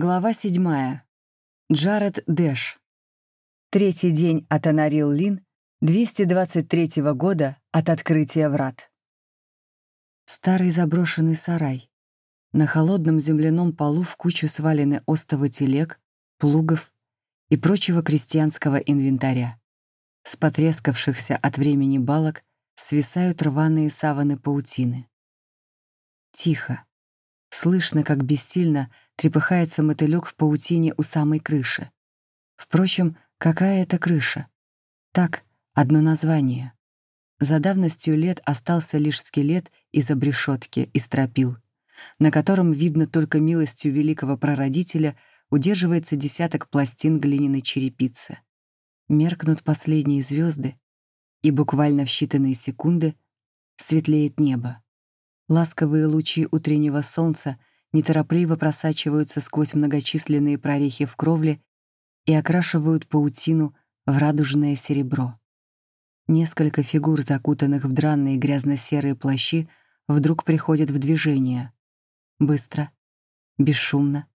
Глава седьмая. Джаред Дэш. Третий день от Анарил Лин 223 года от открытия врат. Старый заброшенный сарай. На холодном земляном полу в кучу свалены остовы телег, плугов и прочего крестьянского инвентаря. С потрескавшихся от времени балок свисают рваные саваны паутины. Тихо. Слышно, как бессильно трепыхается мотылек в паутине у самой крыши. Впрочем, какая это крыша? Так, одно название. За давностью лет остался лишь скелет из обрешетки и стропил, на котором, видно только милостью великого прародителя, удерживается десяток пластин глиняной черепицы. Меркнут последние звезды, и буквально в считанные секунды светлеет небо. Ласковые лучи утреннего солнца неторопливо просачиваются сквозь многочисленные прорехи в кровле и окрашивают паутину в радужное серебро. Несколько фигур, закутанных в дранные грязно-серые плащи, вдруг приходят в движение. Быстро, бесшумно.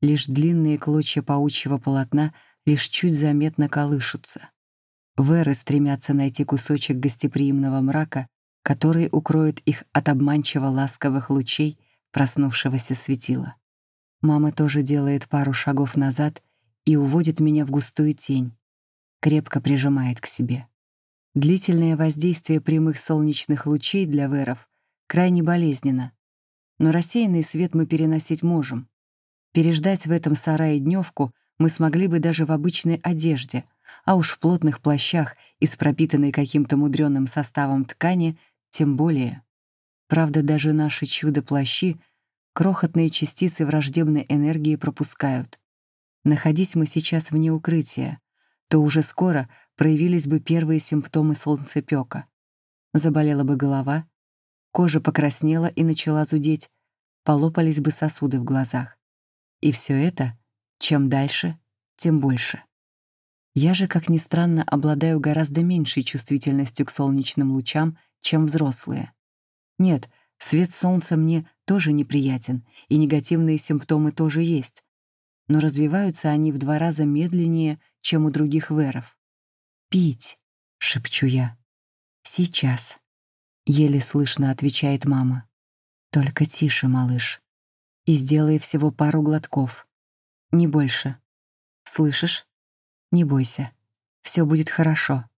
Лишь длинные клочья паучьего полотна лишь чуть заметно колышутся. Веры стремятся найти кусочек гостеприимного мрака, который укроет их от обманчиво ласковых лучей проснувшегося светила. Мама тоже делает пару шагов назад и уводит меня в густую тень, крепко прижимает к себе. Длительное воздействие прямых солнечных лучей для веров крайне болезненно, но рассеянный свет мы переносить можем. Переждать в этом сарае дневку мы смогли бы даже в обычной одежде, а уж в плотных плащах из пропитанной каким-то мудреным составом ткани тем более. Правда, даже наши чудо-плащи крохотные частицы враждебной энергии пропускают. Находись мы сейчас вне укрытия, то уже скоро проявились бы первые симптомы солнцепёка. Заболела бы голова, кожа покраснела и начала зудеть, полопались бы сосуды в глазах. И все это, чем дальше, тем больше. Я же, как ни странно, обладаю гораздо меньшей чувствительностью к солнечным лучам, чем взрослые. Нет, свет солнца мне тоже неприятен, и негативные симптомы тоже есть, но развиваются они в два раза медленнее, чем у других веров. «Пить», — шепчу я. «Сейчас», — еле слышно отвечает мама. «Только тише, малыш, и сделай всего пару глотков. Не больше. Слышишь? Не бойся, все будет хорошо.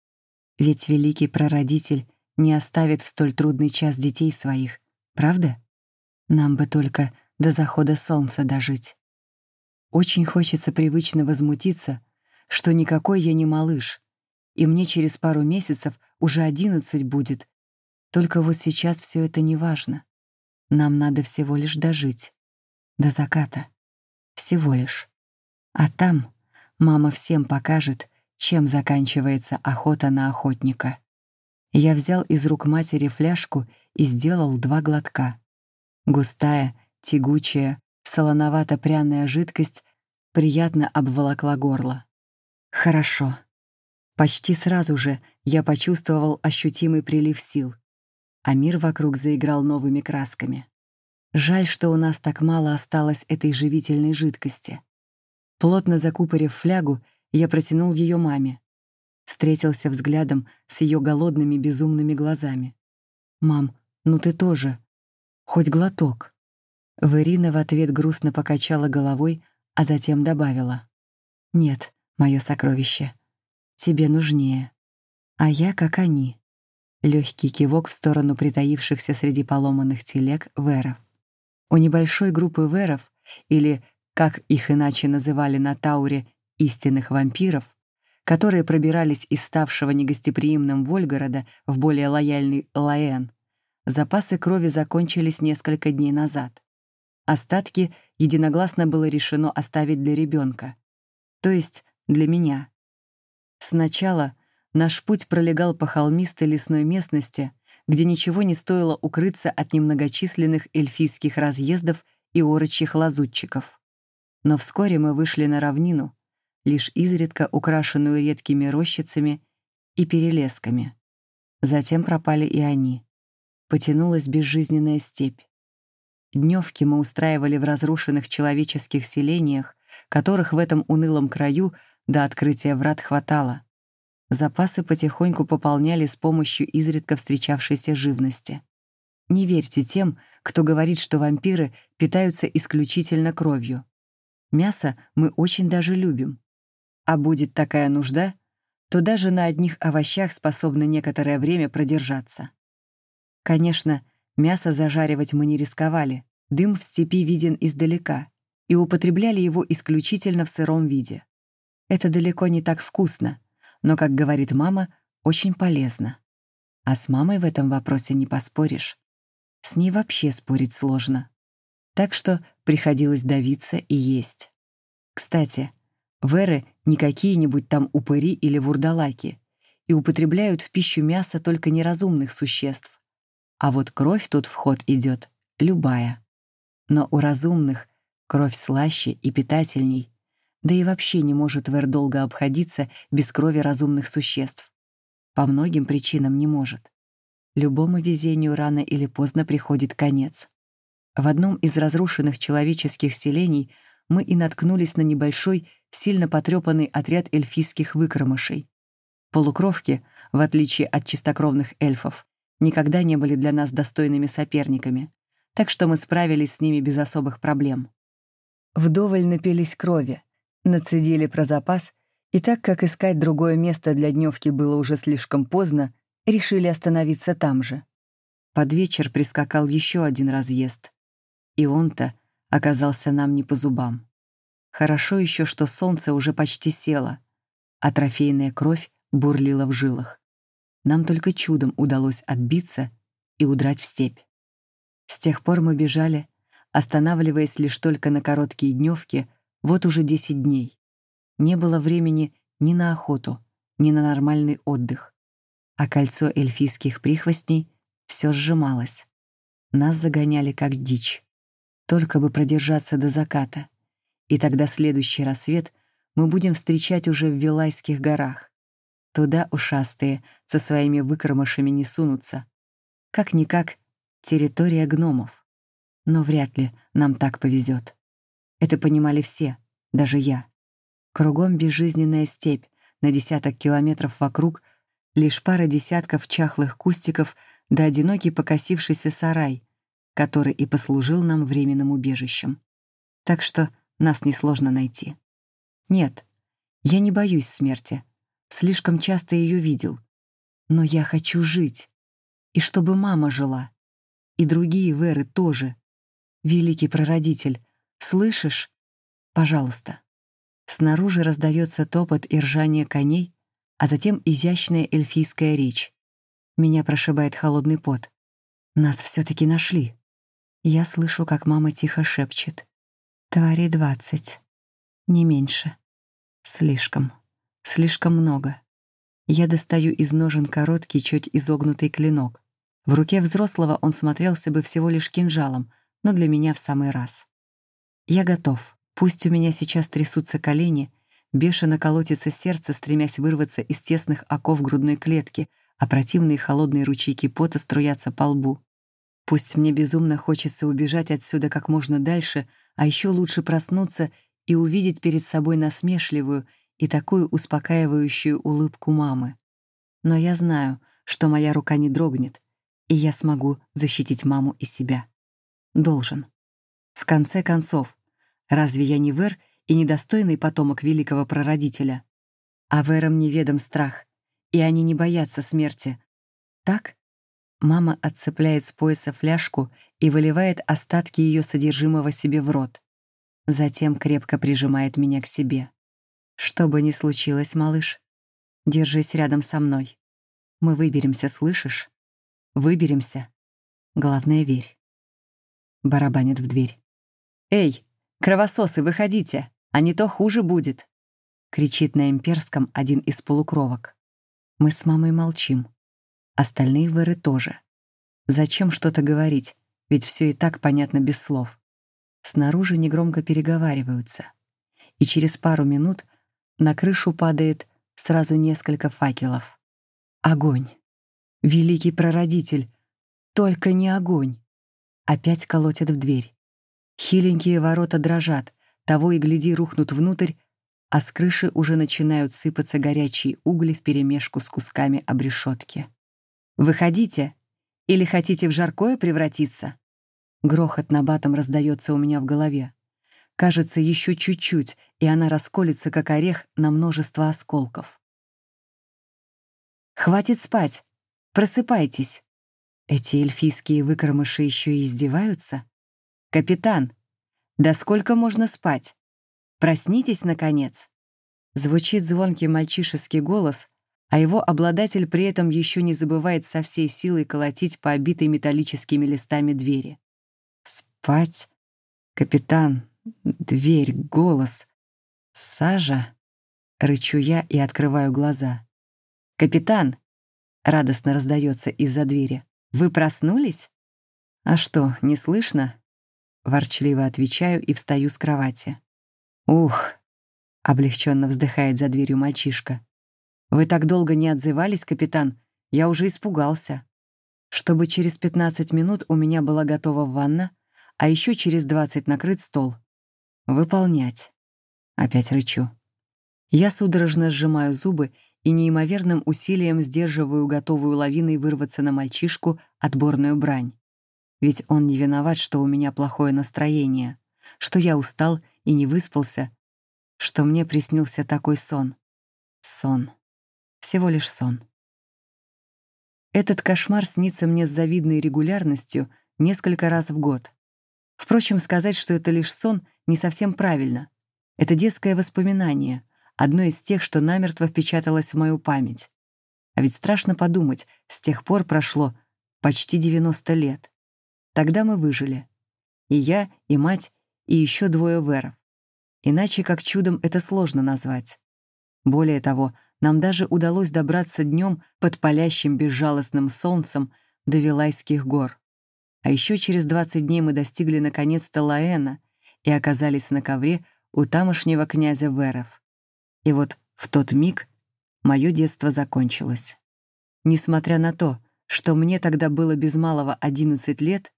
Ведь великий прародитель не оставит в столь трудный час детей своих, правда? Нам бы только до захода солнца дожить. Очень хочется привычно возмутиться, что никакой я не малыш, и мне через пару месяцев уже одиннадцать будет. Только вот сейчас все это не важно. Нам надо всего лишь дожить. До заката. Всего лишь. А там мама всем покажет, чем заканчивается охота на охотника. Я взял из рук матери фляжку и сделал два глотка. Густая, тягучая, солоновато-пряная жидкость приятно обволокла горло. Хорошо. Почти сразу же я почувствовал ощутимый прилив сил, а мир вокруг заиграл новыми красками. Жаль, что у нас так мало осталось этой живительной жидкости. Плотно закупорив флягу, я протянул ее маме встретился взглядом с ее голодными безумными глазами. «Мам, ну ты тоже. Хоть глоток». Верина в ответ грустно покачала головой, а затем добавила. «Нет, мое сокровище. Тебе нужнее. А я как они». Легкий кивок в сторону притаившихся среди поломанных телег веров. У небольшой группы веров, или, как их иначе называли на Тауре, истинных вампиров, которые пробирались из ставшего негостеприимным Вольгорода в более лояльный Лаэн, запасы крови закончились несколько дней назад. Остатки единогласно было решено оставить для ребенка, то есть для меня. Сначала наш путь пролегал по холмистой лесной местности, где ничего не стоило укрыться от немногочисленных эльфийских разъездов и орочьих лазутчиков. Но вскоре мы вышли на равнину, лишь изредка украшенную редкими рощицами и перелесками. Затем пропали и они. Потянулась безжизненная степь. Дневки мы устраивали в разрушенных человеческих селениях, которых в этом унылом краю до открытия врат хватало. Запасы потихоньку пополняли с помощью изредка встречавшейся живности. Не верьте тем, кто говорит, что вампиры питаются исключительно кровью. Мясо мы очень даже любим. А будет такая нужда, то даже на одних овощах способны некоторое время продержаться. Конечно, мясо зажаривать мы не рисковали, дым в степи виден издалека, и употребляли его исключительно в сыром виде. Это далеко не так вкусно, но, как говорит мама, очень полезно. А с мамой в этом вопросе не поспоришь. С ней вообще спорить сложно. Так что приходилось давиться и есть. Кстати, веры не какие-нибудь там упыри или вурдалаки и употребляют в пищу мясо только неразумных существ. А вот кровь тут в ход идет любая. Но у разумных кровь слаще и питательней, да и вообще не может Вер долго обходиться без крови разумных существ. По многим причинам не может. Любому везению рано или поздно приходит конец. В одном из разрушенных человеческих селений мы и наткнулись на небольшой, сильно потрепанный отряд эльфийских выкромышей. Полукровки, в отличие от чистокровных эльфов, никогда не были для нас достойными соперниками, так что мы справились с ними без особых проблем. Вдоволь напились крови, нацедили про запас, и так как искать другое место для дневки было уже слишком поздно, решили остановиться там же. Под вечер прискакал еще один разъезд. И он-то оказался нам не по зубам. Хорошо еще, что солнце уже почти село, а трофейная кровь бурлила в жилах. Нам только чудом удалось отбиться и удрать в степь. С тех пор мы бежали, останавливаясь лишь только на короткие дневки, вот уже 10 дней. Не было времени ни на охоту, ни на нормальный отдых а кольцо эльфийских прихвостней все сжималось. Нас загоняли как дичь. Только бы продержаться до заката. И тогда следующий рассвет мы будем встречать уже в Вилайских горах. Туда ушастые со своими выкромышами не сунутся. Как-никак территория гномов. Но вряд ли нам так повезет. Это понимали все, даже я. Кругом безжизненная степь, на десяток километров вокруг лишь пара десятков чахлых кустиков да одинокий покосившийся сарай, который и послужил нам временным убежищем. Так что нас несложно найти. Нет, я не боюсь смерти. Слишком часто ее видел. Но я хочу жить. И чтобы мама жила. И другие Веры тоже. Великий прародитель, слышишь? Пожалуйста. Снаружи раздается топот и ржание коней, а затем изящная эльфийская речь. Меня прошибает холодный пот. Нас все-таки нашли. Я слышу, как мама тихо шепчет. Твари двадцать. Не меньше. Слишком. Слишком много. Я достаю из ножен короткий, чуть изогнутый клинок. В руке взрослого он смотрелся бы всего лишь кинжалом, но для меня в самый раз. Я готов. Пусть у меня сейчас трясутся колени, Бешено колотится сердце, стремясь вырваться из тесных оков грудной клетки, а противные холодные ручейки пота струятся по лбу. Пусть мне безумно хочется убежать отсюда как можно дальше, а еще лучше проснуться и увидеть перед собой насмешливую и такую успокаивающую улыбку мамы. Но я знаю, что моя рука не дрогнет, и я смогу защитить маму и себя. Должен. В конце концов, разве я не Вер и недостойный потомок великого прародителя. А Верам неведом страх, и они не боятся смерти. Так? Мама отцепляет с пояса фляжку и выливает остатки ее содержимого себе в рот. Затем крепко прижимает меня к себе. Что бы ни случилось, малыш, держись рядом со мной. Мы выберемся, слышишь? Выберемся. Главное, верь. Барабанит в дверь. «Эй, кровососы, выходите!» а не то хуже будет!» — кричит на имперском один из полукровок. Мы с мамой молчим. Остальные выры тоже. Зачем что-то говорить, ведь все и так понятно без слов. Снаружи негромко переговариваются. И через пару минут на крышу падает сразу несколько факелов. Огонь. Великий прародитель. Только не огонь. опять колотят в дверь. Хиленькие ворота дрожат, того и гляди рухнут внутрь, а с крыши уже начинают сыпаться горячие угли вперемешку с кусками обрешетки. «Выходите! Или хотите в жаркое превратиться?» Грохот на батом раздается у меня в голове. Кажется, еще чуть-чуть, и она расколется, как орех, на множество осколков. «Хватит спать! Просыпайтесь!» Эти эльфийские выкормыши еще и издеваются? «Капитан, да сколько можно спать? Проснитесь, наконец!» Звучит звонкий мальчишеский голос, а его обладатель при этом еще не забывает со всей силой колотить по обитой металлическими листами двери. «Спать? Капитан, дверь, голос. Сажа?» Рычу я и открываю глаза. «Капитан!» — радостно раздается из-за двери. «Вы проснулись?» «А что, не слышно?» Ворчливо отвечаю и встаю с кровати. «Ух!» — облегченно вздыхает за дверью мальчишка. «Вы так долго не отзывались, капитан, я уже испугался. Чтобы через 15 минут у меня была готова ванна, а еще через 20 накрыт стол. Выполнять». Опять рычу. Я судорожно сжимаю зубы и неимоверным усилием сдерживаю готовую лавиной вырваться на мальчишку отборную брань. Ведь он не виноват, что у меня плохое настроение, что я устал и не выспался, что мне приснился такой сон. Сон. Всего лишь сон. Этот кошмар снится мне с завидной регулярностью несколько раз в год. Впрочем, сказать, что это лишь сон, не совсем правильно. Это детское воспоминание, одно из тех, что намертво впечаталось в мою память. А ведь страшно подумать, с тех пор прошло почти 90 лет. Тогда мы выжили. И я, и мать, и еще двое веров. Иначе как чудом это сложно назвать. Более того, нам даже удалось добраться днем под палящим безжалостным солнцем до Вилайских гор. А еще через 20 дней мы достигли наконец-то Лаэна и оказались на ковре у тамошнего князя Веров. И вот в тот миг мое детство закончилось. Несмотря на то, что мне тогда было без малого 11 лет,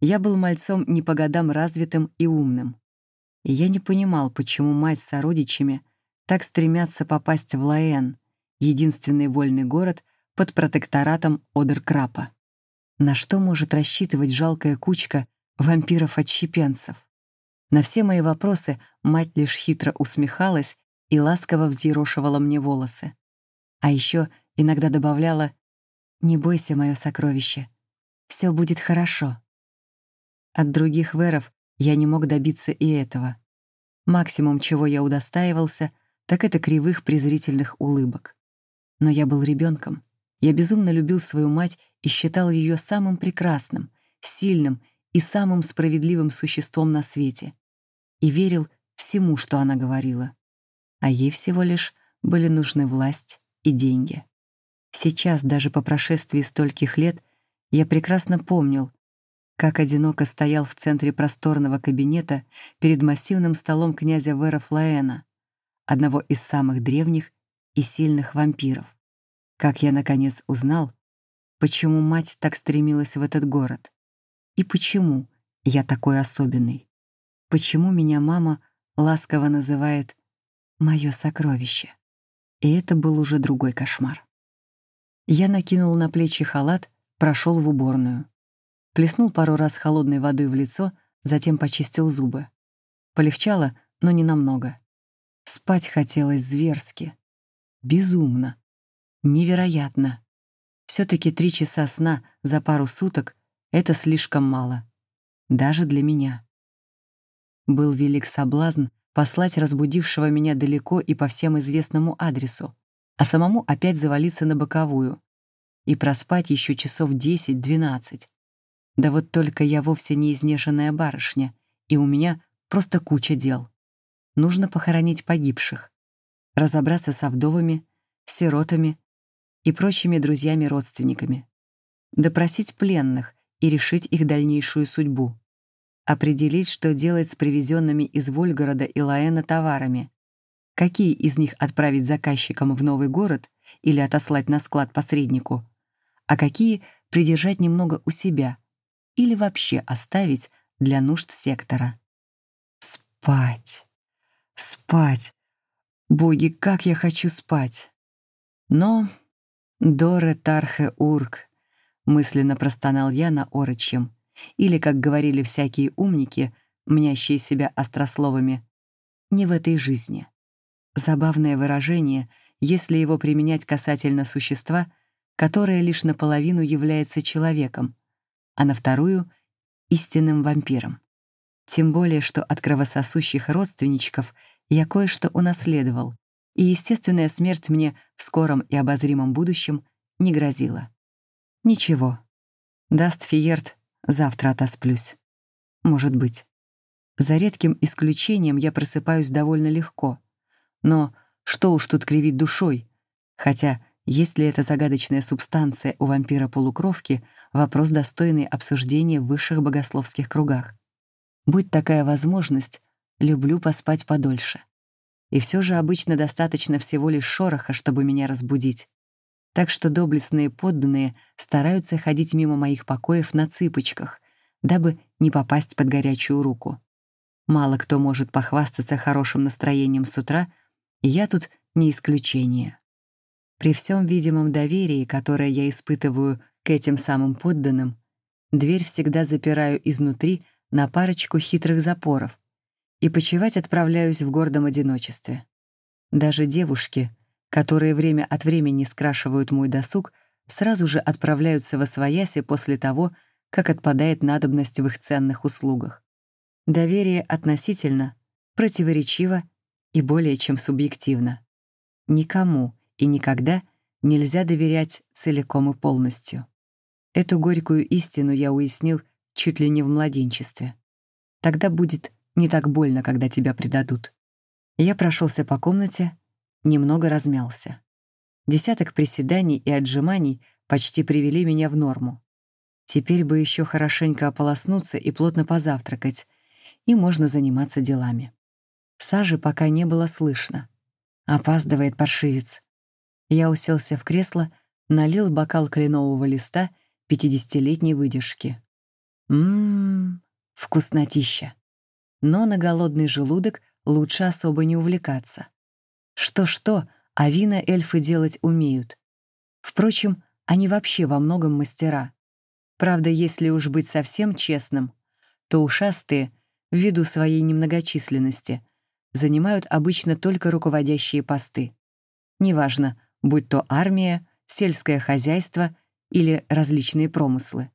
я был мальцом не по годам развитым и умным. И я не понимал, почему мать с сородичами так стремятся попасть в Лаэн, единственный вольный город под протекторатом Одеркрапа. На что может рассчитывать жалкая кучка вампиров-отщепенцев? На все мои вопросы мать лишь хитро усмехалась и ласково взъерошивала мне волосы. А еще иногда добавляла «Не бойся, мое сокровище, все будет хорошо». От других веров я не мог добиться и этого. Максимум, чего я удостаивался, так это кривых презрительных улыбок. Но я был ребенком. Я безумно любил свою мать и считал ее самым прекрасным, сильным и самым справедливым существом на свете. И верил всему, что она говорила а ей всего лишь были нужны власть и деньги. Сейчас, даже по прошествии стольких лет, я прекрасно помнил, как одиноко стоял в центре просторного кабинета перед массивным столом князя Вера Флаэна, одного из самых древних и сильных вампиров. Как я, наконец, узнал, почему мать так стремилась в этот город. И почему я такой особенный. Почему меня мама ласково называет мое сокровище. И это был уже другой кошмар. Я накинул на плечи халат, прошел в уборную. Плеснул пару раз холодной водой в лицо, затем почистил зубы. Полегчало, но не намного. Спать хотелось зверски. Безумно. Невероятно. все таки три часа сна за пару суток — это слишком мало. Даже для меня. Был велик соблазн послать разбудившего меня далеко и по всем известному адресу, а самому опять завалиться на боковую и проспать еще часов 10-12. Да вот только я вовсе не изнеженная барышня, и у меня просто куча дел. Нужно похоронить погибших, разобраться со вдовами, сиротами и прочими друзьями-родственниками, допросить пленных и решить их дальнейшую судьбу определить, что делать с привезенными из Вольгорода и Лаэна товарами, какие из них отправить заказчикам в новый город или отослать на склад посреднику, а какие придержать немного у себя, или вообще оставить для нужд сектора. Спать. Спать. Боги, как я хочу спать. Но Доре Тархе Урк, мысленно простонал я на орочьем, или, как говорили всякие умники, мнящие себя острословами, не в этой жизни. Забавное выражение, если его применять касательно существа, которое лишь наполовину является человеком, а на вторую — истинным вампиром. Тем более, что от кровососущих родственничков я кое-что унаследовал, и естественная смерть мне в скором и обозримом будущем не грозила. Ничего. Даст Фиерт, завтра отосплюсь. Может быть. За редким исключением я просыпаюсь довольно легко. Но что уж тут кривить душой? Хотя, есть ли эта загадочная субстанция у вампира-полукровки, вопрос достойный обсуждения в высших богословских кругах. Будь такая возможность, люблю поспать подольше. И все же обычно достаточно всего лишь шороха, чтобы меня разбудить. Так что доблестные подданные стараются ходить мимо моих покоев на цыпочках, дабы не попасть под горячую руку. Мало кто может похвастаться хорошим настроением с утра, и я тут не исключение. При всем видимом доверии, которое я испытываю к этим самым подданным, дверь всегда запираю изнутри на парочку хитрых запоров и почивать отправляюсь в гордом одиночестве. Даже девушки, которые время от времени скрашивают мой досуг, сразу же отправляются во свояси после того, как отпадает надобность в их ценных услугах. Доверие относительно, противоречиво и более чем субъективно. Никому и никогда нельзя доверять целиком и полностью. Эту горькую истину я уяснил чуть ли не в младенчестве. Тогда будет не так больно, когда тебя предадут. Я прошелся по комнате, немного размялся. Десяток приседаний и отжиманий почти привели меня в норму. Теперь бы еще хорошенько ополоснуться и плотно позавтракать, и можно заниматься делами. Сажи пока не было слышно. Опаздывает паршивец. Я уселся в кресло, налил бокал кленового листа пятидесятилетней выдержки. Ммм, вкуснотища. Но на голодный желудок лучше особо не увлекаться. Что-что, а вина эльфы делать умеют. Впрочем, они вообще во многом мастера. Правда, если уж быть совсем честным, то ушастые, ввиду своей немногочисленности, занимают обычно только руководящие посты. Неважно, будь то армия, сельское хозяйство или различные промыслы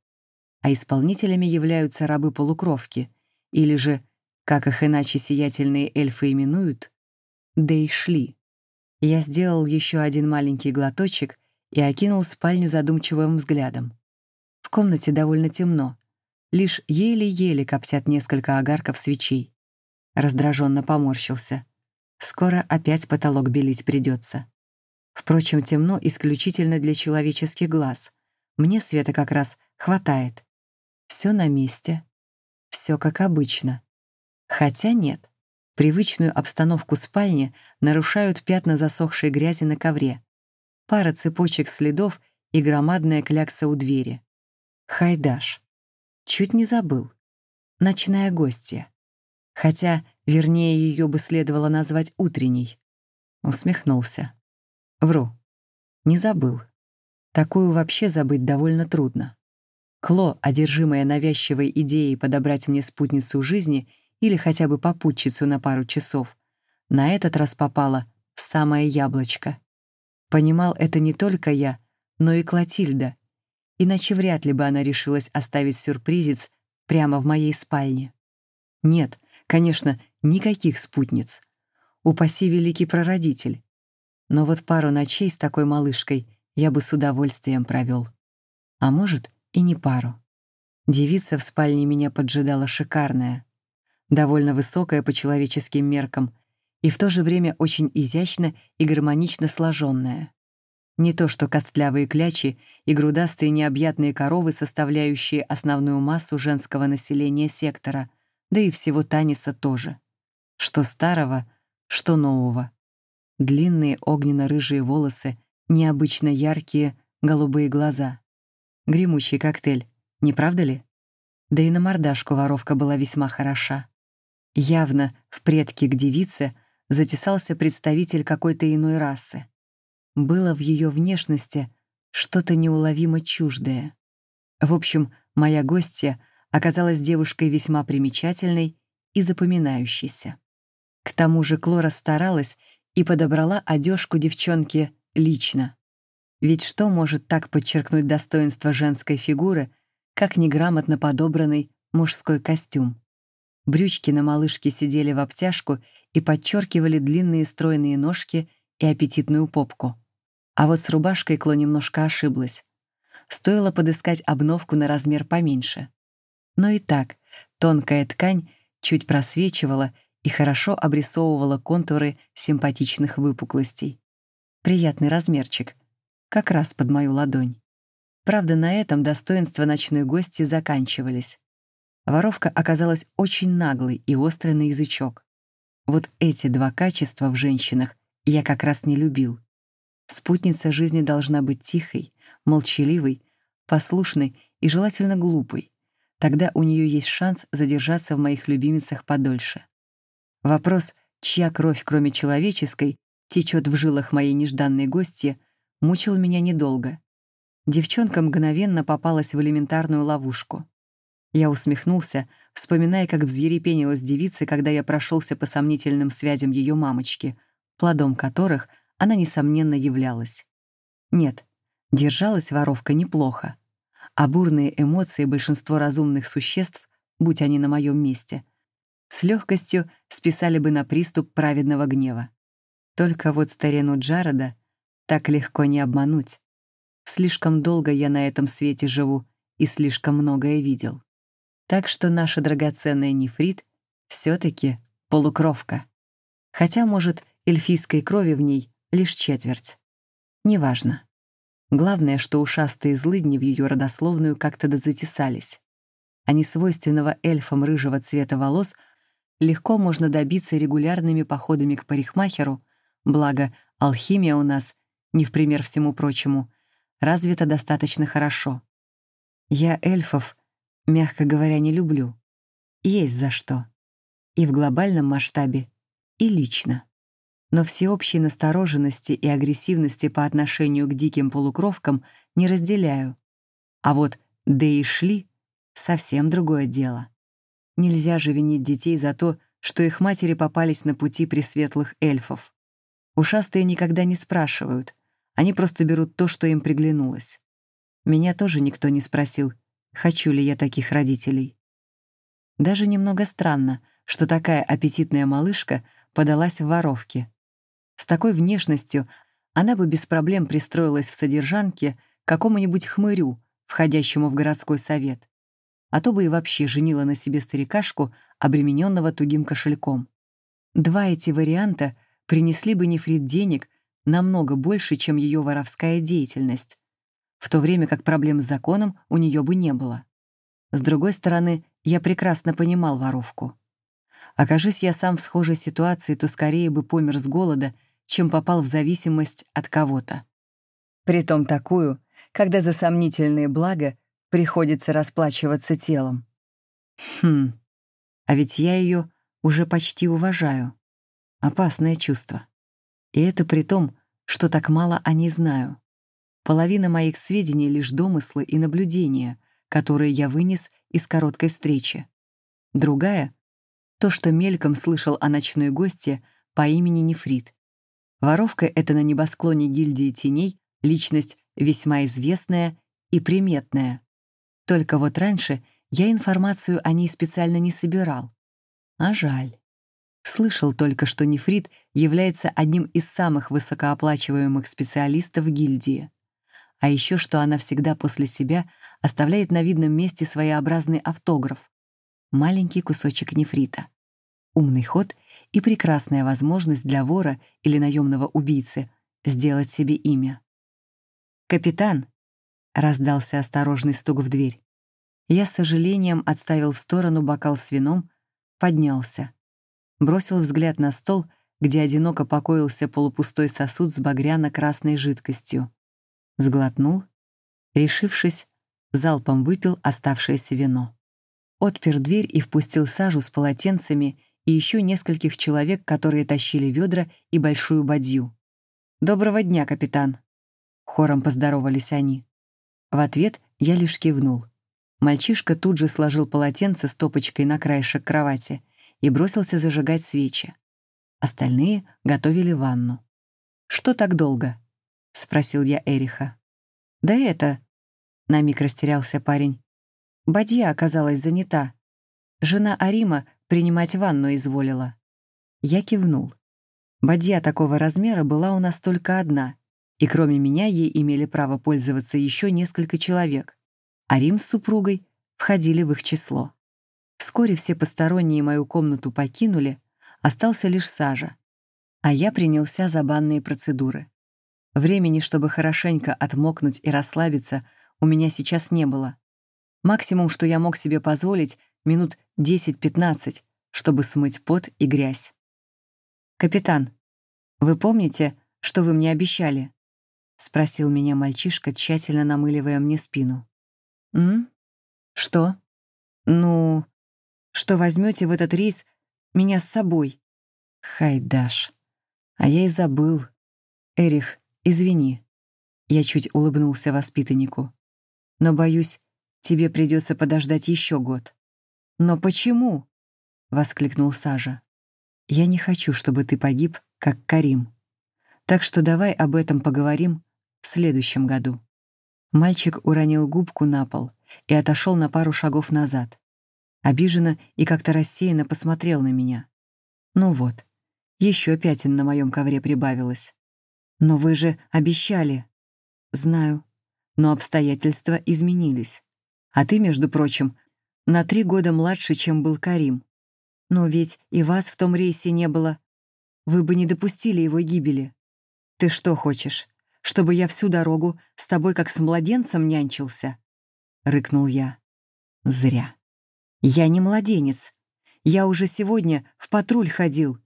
а исполнителями являются рабы-полукровки, или же, как их иначе сиятельные эльфы именуют, дейшли. Я сделал еще один маленький глоточек и окинул спальню задумчивым взглядом. В комнате довольно темно, лишь еле-еле коптят несколько огарков свечей. Раздраженно поморщился. Скоро опять потолок белить придется. Впрочем, темно исключительно для человеческих глаз. Мне света как раз хватает. Все на месте. Все как обычно. Хотя нет. Привычную обстановку спальни нарушают пятна засохшей грязи на ковре, пара цепочек следов и громадная клякса у двери. Хайдаш. Чуть не забыл. Ночная гостья. Хотя, вернее, ее бы следовало назвать утренней. Усмехнулся. Вру. Не забыл. Такую вообще забыть довольно трудно. Кло, одержимая навязчивой идеей подобрать мне спутницу жизни или хотя бы попутчицу на пару часов, на этот раз попала самое яблочко. Понимал это не только я, но и Клотильда, иначе вряд ли бы она решилась оставить сюрпризец прямо в моей спальне. Нет, конечно, никаких спутниц. Упаси великий прародитель. Но вот пару ночей с такой малышкой я бы с удовольствием провел. А может, и не пару. Девица в спальне меня поджидала шикарная, довольно высокая по человеческим меркам и в то же время очень изящно и гармонично сложенная. Не то что костлявые клячи и грудастые необъятные коровы, составляющие основную массу женского населения сектора, да и всего Таниса тоже. Что старого, что нового. Длинные огненно-рыжие волосы, необычно яркие голубые глаза. Гремучий коктейль, не правда ли? Да и на мордашку воровка была весьма хороша. Явно в предке к девице затесался представитель какой-то иной расы. Было в ее внешности что-то неуловимо чуждое. В общем, моя гостья оказалась девушкой весьма примечательной и запоминающейся. К тому же Клора старалась и подобрала одежку девчонки лично. Ведь что может так подчеркнуть достоинство женской фигуры, как неграмотно подобранный мужской костюм? Брючки на малышке сидели в обтяжку и подчеркивали длинные стройные ножки и аппетитную попку. А вот с рубашкой Кло немножко ошиблась. Стоило подыскать обновку на размер поменьше. Но и так, тонкая ткань чуть просвечивала и хорошо обрисовывала контуры симпатичных выпуклостей. Приятный размерчик, как раз под мою ладонь. Правда, на этом достоинства ночной гости заканчивались. Воровка оказалась очень наглой и острой на язычок. Вот эти два качества в женщинах я как раз не любил. Спутница жизни должна быть тихой, молчаливой, послушной и желательно глупой. Тогда у нее есть шанс задержаться в моих любимицах подольше. Вопрос, чья кровь, кроме человеческой, течет в жилах моей нежданной гости, мучил меня недолго. Девчонка мгновенно попалась в элементарную ловушку. Я усмехнулся, вспоминая, как взъерепенилась девица, когда я прошелся по сомнительным связям ее мамочки, плодом которых она, несомненно, являлась. Нет, держалась воровка неплохо а бурные эмоции большинство разумных существ, будь они на моем месте, с легкостью списали бы на приступ праведного гнева. Только вот старину Джарода так легко не обмануть. Слишком долго я на этом свете живу и слишком многое видел. Так что наша драгоценная нефрит все-таки полукровка. Хотя, может, эльфийской крови в ней лишь четверть. Неважно. Главное, что ушастые злыдни в ее родословную как-то дозатесались. А несвойственного эльфам рыжего цвета волос легко можно добиться регулярными походами к парикмахеру, благо алхимия у нас, не в пример всему прочему, развита достаточно хорошо. Я эльфов, мягко говоря, не люблю. Есть за что. И в глобальном масштабе, и лично но всеобщей настороженности и агрессивности по отношению к диким полукровкам не разделяю. А вот «да и шли» — совсем другое дело. Нельзя же винить детей за то, что их матери попались на пути пресветлых эльфов. Ушастые никогда не спрашивают, они просто берут то, что им приглянулось. Меня тоже никто не спросил, хочу ли я таких родителей. Даже немного странно, что такая аппетитная малышка подалась в воровки. С такой внешностью она бы без проблем пристроилась в содержанке какому-нибудь хмырю, входящему в городской совет. А то бы и вообще женила на себе старикашку, обремененного тугим кошельком. Два эти варианта принесли бы Нефрит денег намного больше, чем ее воровская деятельность, в то время как проблем с законом у нее бы не было. С другой стороны, я прекрасно понимал воровку. Окажись я сам в схожей ситуации, то скорее бы помер с голода — чем попал в зависимость от кого-то. Притом такую, когда за сомнительные блага приходится расплачиваться телом. Хм, а ведь я ее уже почти уважаю. Опасное чувство. И это при том, что так мало о ней знаю. Половина моих сведений — лишь домыслы и наблюдения, которые я вынес из короткой встречи. Другая — то, что мельком слышал о ночной гости по имени Нефрит. Воровка — это на небосклоне гильдии теней личность весьма известная и приметная. Только вот раньше я информацию о ней специально не собирал. А жаль. Слышал только, что нефрит является одним из самых высокооплачиваемых специалистов гильдии. А еще что она всегда после себя оставляет на видном месте своеобразный автограф. Маленький кусочек нефрита. Умный ход — и прекрасная возможность для вора или наемного убийцы сделать себе имя. «Капитан!» — раздался осторожный стук в дверь. Я с сожалением отставил в сторону бокал с вином, поднялся. Бросил взгляд на стол, где одиноко покоился полупустой сосуд с багряно-красной жидкостью. Сглотнул, решившись, залпом выпил оставшееся вино. отпер дверь и впустил Сажу с полотенцами и еще нескольких человек, которые тащили ведра и большую бадью. «Доброго дня, капитан!» Хором поздоровались они. В ответ я лишь кивнул. Мальчишка тут же сложил полотенце стопочкой на краешек кровати и бросился зажигать свечи. Остальные готовили ванну. «Что так долго?» — спросил я Эриха. «Да это...» — на миг растерялся парень. Бадья оказалась занята. Жена Арима принимать ванну изволила. Я кивнул. Бадья такого размера была у нас только одна, и кроме меня ей имели право пользоваться еще несколько человек, а Рим с супругой входили в их число. Вскоре все посторонние мою комнату покинули, остался лишь Сажа, а я принялся за банные процедуры. Времени, чтобы хорошенько отмокнуть и расслабиться, у меня сейчас не было. Максимум, что я мог себе позволить, минут 10-15, чтобы смыть пот и грязь. «Капитан, вы помните, что вы мне обещали?» — спросил меня мальчишка, тщательно намыливая мне спину. «М? Что? Ну, что возьмете в этот рейс меня с собой?» «Хайдаш, а я и забыл. Эрих, извини». Я чуть улыбнулся воспитаннику. «Но, боюсь, тебе придется подождать еще год». «Но почему?» — воскликнул Сажа. «Я не хочу, чтобы ты погиб, как Карим. Так что давай об этом поговорим в следующем году». Мальчик уронил губку на пол и отошел на пару шагов назад. Обиженно и как-то рассеянно посмотрел на меня. «Ну вот, еще пятен на моем ковре прибавилось. Но вы же обещали». «Знаю, но обстоятельства изменились. А ты, между прочим, на три года младше, чем был Карим. Но ведь и вас в том рейсе не было. Вы бы не допустили его гибели. Ты что хочешь, чтобы я всю дорогу с тобой как с младенцем нянчился?» — рыкнул я. «Зря. Я не младенец. Я уже сегодня в патруль ходил.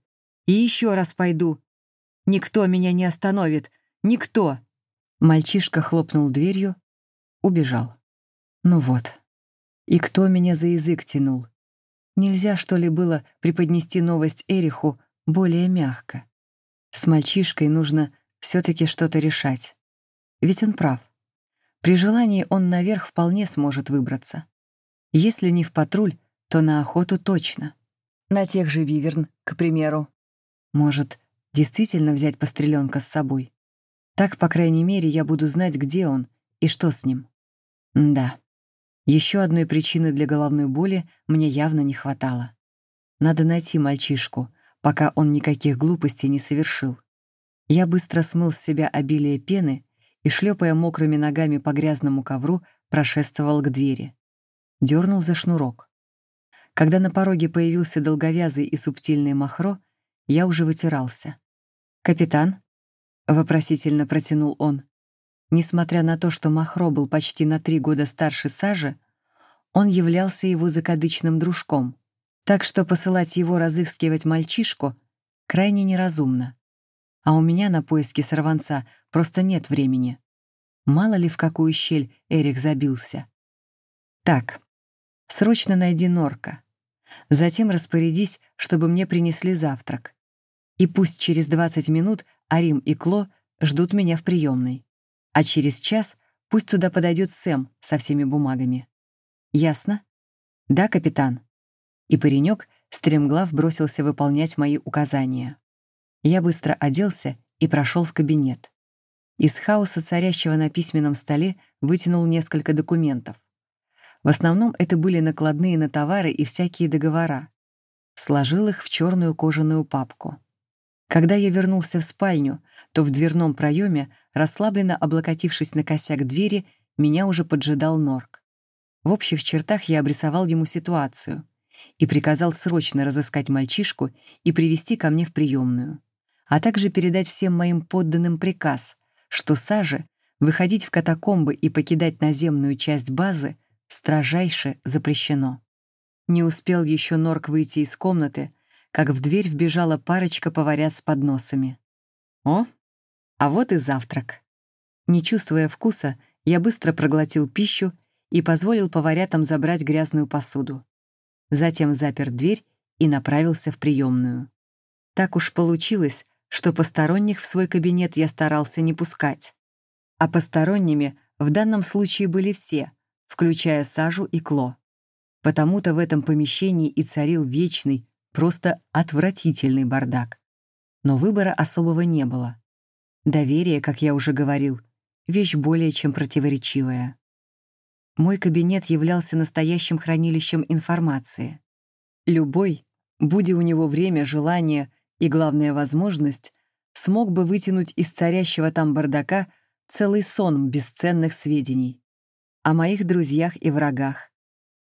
И еще раз пойду. Никто меня не остановит. Никто!» Мальчишка хлопнул дверью, убежал. Ну вот. И кто меня за язык тянул? Нельзя, что ли, было преподнести новость Эриху более мягко? С мальчишкой нужно все-таки что-то решать. Ведь он прав. При желании он наверх вполне сможет выбраться. Если не в патруль, то на охоту точно. На тех же виверн, к примеру. Может, действительно взять постреленка с собой? Так, по крайней мере, я буду знать, где он и что с ним. М да. Еще одной причины для головной боли мне явно не хватало. Надо найти мальчишку, пока он никаких глупостей не совершил. Я быстро смыл с себя обилие пены и, шлепая мокрыми ногами по грязному ковру, прошествовал к двери. Дернул за шнурок. Когда на пороге появился долговязый и субтильный махро, я уже вытирался. «Капитан?» — вопросительно протянул он. Несмотря на то, что Махро был почти на три года старше Сажи, он являлся его закадычным дружком, так что посылать его разыскивать мальчишку крайне неразумно. А у меня на поиски сорванца просто нет времени. Мало ли в какую щель Эрик забился. Так, срочно найди Норка. Затем распорядись, чтобы мне принесли завтрак. И пусть через 20 минут Арим и Кло ждут меня в приемной а через час пусть туда подойдет Сэм со всеми бумагами. Ясно? Да, капитан. И паренек стремглав бросился выполнять мои указания. Я быстро оделся и прошел в кабинет. Из хаоса, царящего на письменном столе, вытянул несколько документов. В основном это были накладные на товары и всякие договора. Сложил их в черную кожаную папку. Когда я вернулся в спальню, то в дверном проеме, расслабленно облокотившись на косяк двери, меня уже поджидал Норк. В общих чертах я обрисовал ему ситуацию и приказал срочно разыскать мальчишку и привести ко мне в приемную, а также передать всем моим подданным приказ, что Саже выходить в катакомбы и покидать наземную часть базы строжайше запрещено. Не успел еще Норк выйти из комнаты, как в дверь вбежала парочка поварят с подносами. «О, а вот и завтрак». Не чувствуя вкуса, я быстро проглотил пищу и позволил поварятам забрать грязную посуду. затем запер дверь и направился в приемную. Так уж получилось, что посторонних в свой кабинет я старался не пускать. А посторонними в данном случае были все, включая Сажу и Кло. Потому-то в этом помещении и царил вечный, просто отвратительный бардак. Но выбора особого не было. Доверие, как я уже говорил, вещь более чем противоречивая. Мой кабинет являлся настоящим хранилищем информации. Любой, будь у него время, желание и, главная возможность, смог бы вытянуть из царящего там бардака целый сон бесценных сведений о моих друзьях и врагах,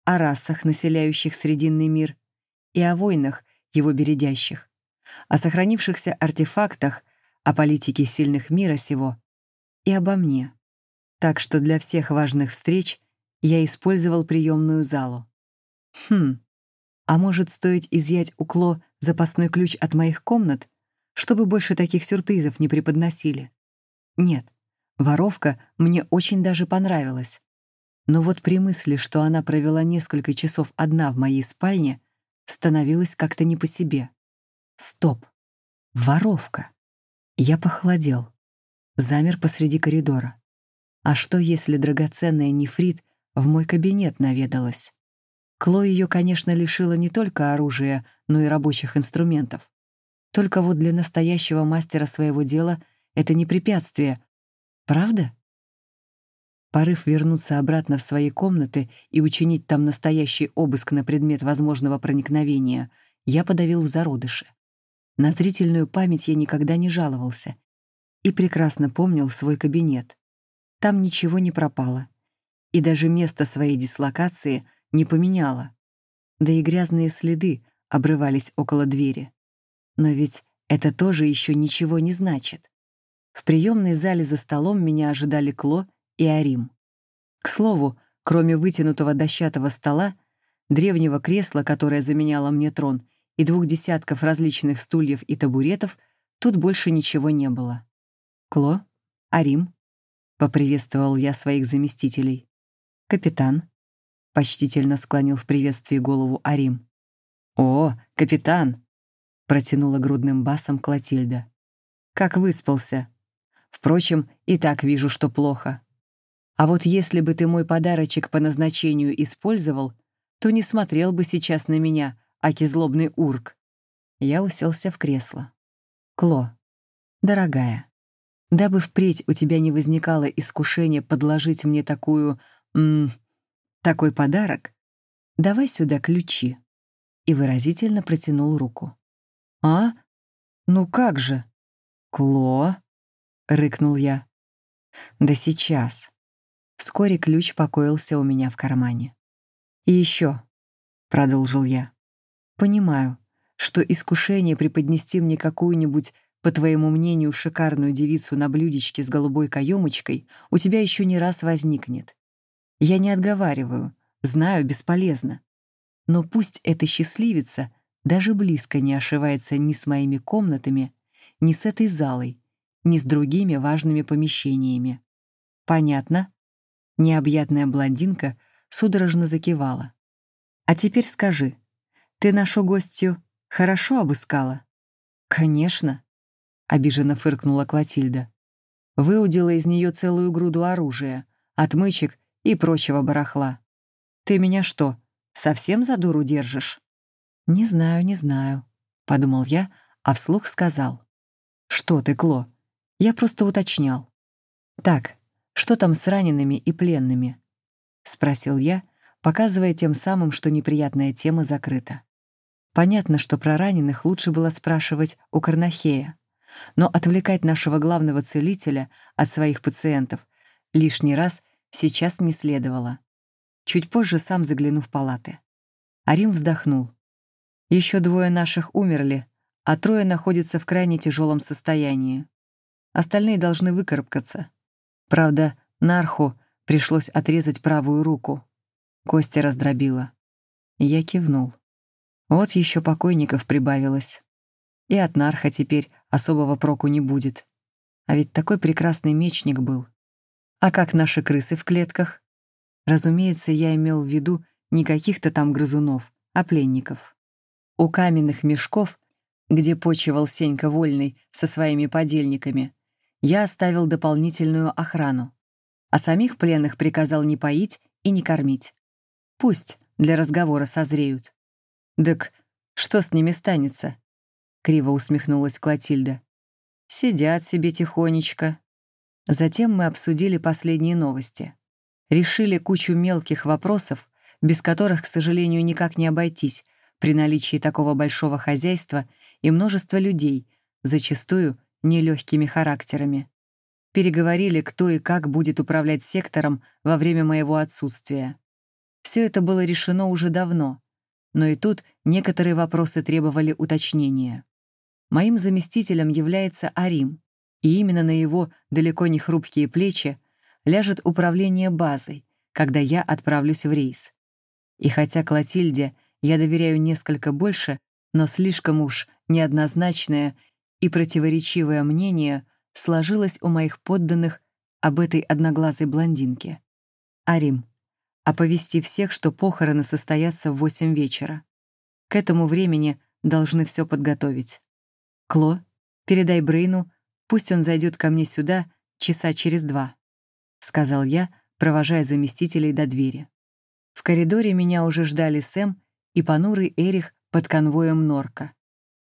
о расах, населяющих Срединный мир, и о войнах, его бередящих, о сохранившихся артефактах, о политике сильных мира сего и обо мне. Так что для всех важных встреч я использовал приемную залу. Хм, а может, стоит изъять у Кло запасной ключ от моих комнат, чтобы больше таких сюрпризов не преподносили? Нет, воровка мне очень даже понравилась. Но вот при мысли, что она провела несколько часов одна в моей спальне, становилось как-то не по себе. Стоп. Воровка. Я похолодел. Замер посреди коридора. А что, если драгоценная нефрит в мой кабинет наведалась? Кло ее, конечно, лишила не только оружия, но и рабочих инструментов. Только вот для настоящего мастера своего дела это не препятствие. Правда? Порыв вернуться обратно в свои комнаты и учинить там настоящий обыск на предмет возможного проникновения я подавил в зародыше. На зрительную память я никогда не жаловался и прекрасно помнил свой кабинет. Там ничего не пропало. И даже место своей дислокации не поменяло. Да и грязные следы обрывались около двери. Но ведь это тоже еще ничего не значит. В приемной зале за столом меня ожидали Кло и Арим. К слову, кроме вытянутого дощатого стола, древнего кресла, которое заменяло мне трон, и двух десятков различных стульев и табуретов, тут больше ничего не было. «Кло? Арим?» — поприветствовал я своих заместителей. «Капитан?» — почтительно склонил в приветствии голову Арим. «О, капитан!» — протянула грудным басом Клотильда. «Как выспался? Впрочем, и так вижу, что плохо. А вот если бы ты мой подарочек по назначению использовал, то не смотрел бы сейчас на меня, аки злобный урк. Я уселся в кресло. Кло, дорогая, дабы впредь у тебя не возникало искушения подложить мне такую... М такой подарок, давай сюда ключи. И выразительно протянул руку. «А? Ну как же?» «Кло?» — рыкнул я. «Да сейчас». Вскоре ключ покоился у меня в кармане. «И еще», — продолжил я, — «понимаю, что искушение преподнести мне какую-нибудь, по твоему мнению, шикарную девицу на блюдечке с голубой каемочкой у тебя еще не раз возникнет. Я не отговариваю, знаю, бесполезно. Но пусть эта счастливица даже близко не ошивается ни с моими комнатами, ни с этой залой, ни с другими важными помещениями. Понятно? Необъятная блондинка судорожно закивала. «А теперь скажи, ты нашу гостью хорошо обыскала?» «Конечно», — обиженно фыркнула Клотильда. Выудила из нее целую груду оружия, отмычек и прочего барахла. «Ты меня что, совсем за дуру держишь?» «Не знаю, не знаю», — подумал я, а вслух сказал. «Что ты, Кло? Я просто уточнял». «Так, что там с ранеными и пленными?» — спросил я, показывая тем самым, что неприятная тема закрыта. Понятно, что про раненых лучше было спрашивать у Карнахея, но отвлекать нашего главного целителя от своих пациентов лишний раз сейчас не следовало. Чуть позже сам загляну в палаты. Арим вздохнул. Еще двое наших умерли, а трое находятся в крайне тяжелом состоянии. Остальные должны выкарабкаться. Правда, Нарху пришлось отрезать правую руку. Костя раздробила. Я кивнул. Вот еще покойников прибавилось. И от Нарха теперь особого проку не будет. А ведь такой прекрасный мечник был. А как наши крысы в клетках? Разумеется, я имел в виду не каких-то там грызунов, а пленников. У каменных мешков, где почивал Сенька Вольный со своими подельниками, я оставил дополнительную охрану, а самих пленных приказал не поить и не кормить. Пусть для разговора созреют. «Так что с ними станется?» — криво усмехнулась Клотильда. «Сидят себе тихонечко». Затем мы обсудили последние новости. Решили кучу мелких вопросов, без которых, к сожалению, никак не обойтись при наличии такого большого хозяйства и множества людей, зачастую нелегкими характерами. Переговорили, кто и как будет управлять сектором во время моего отсутствия. Все это было решено уже давно, но и тут некоторые вопросы требовали уточнения. Моим заместителем является Арим, и именно на его далеко не хрупкие плечи ляжет управление базой, когда я отправлюсь в рейс. И хотя Клотильде я доверяю несколько больше, но слишком уж неоднозначное и противоречивое мнение сложилось у моих подданных об этой одноглазой блондинке. Арим, оповести всех, что похороны состоятся в восемь вечера. К этому времени должны все подготовить. Кло, передай Брейну, пусть он зайдет ко мне сюда часа через два, — сказал я, провожая заместителей до двери. В коридоре меня уже ждали Сэм и понурый Эрих под конвоем Норка.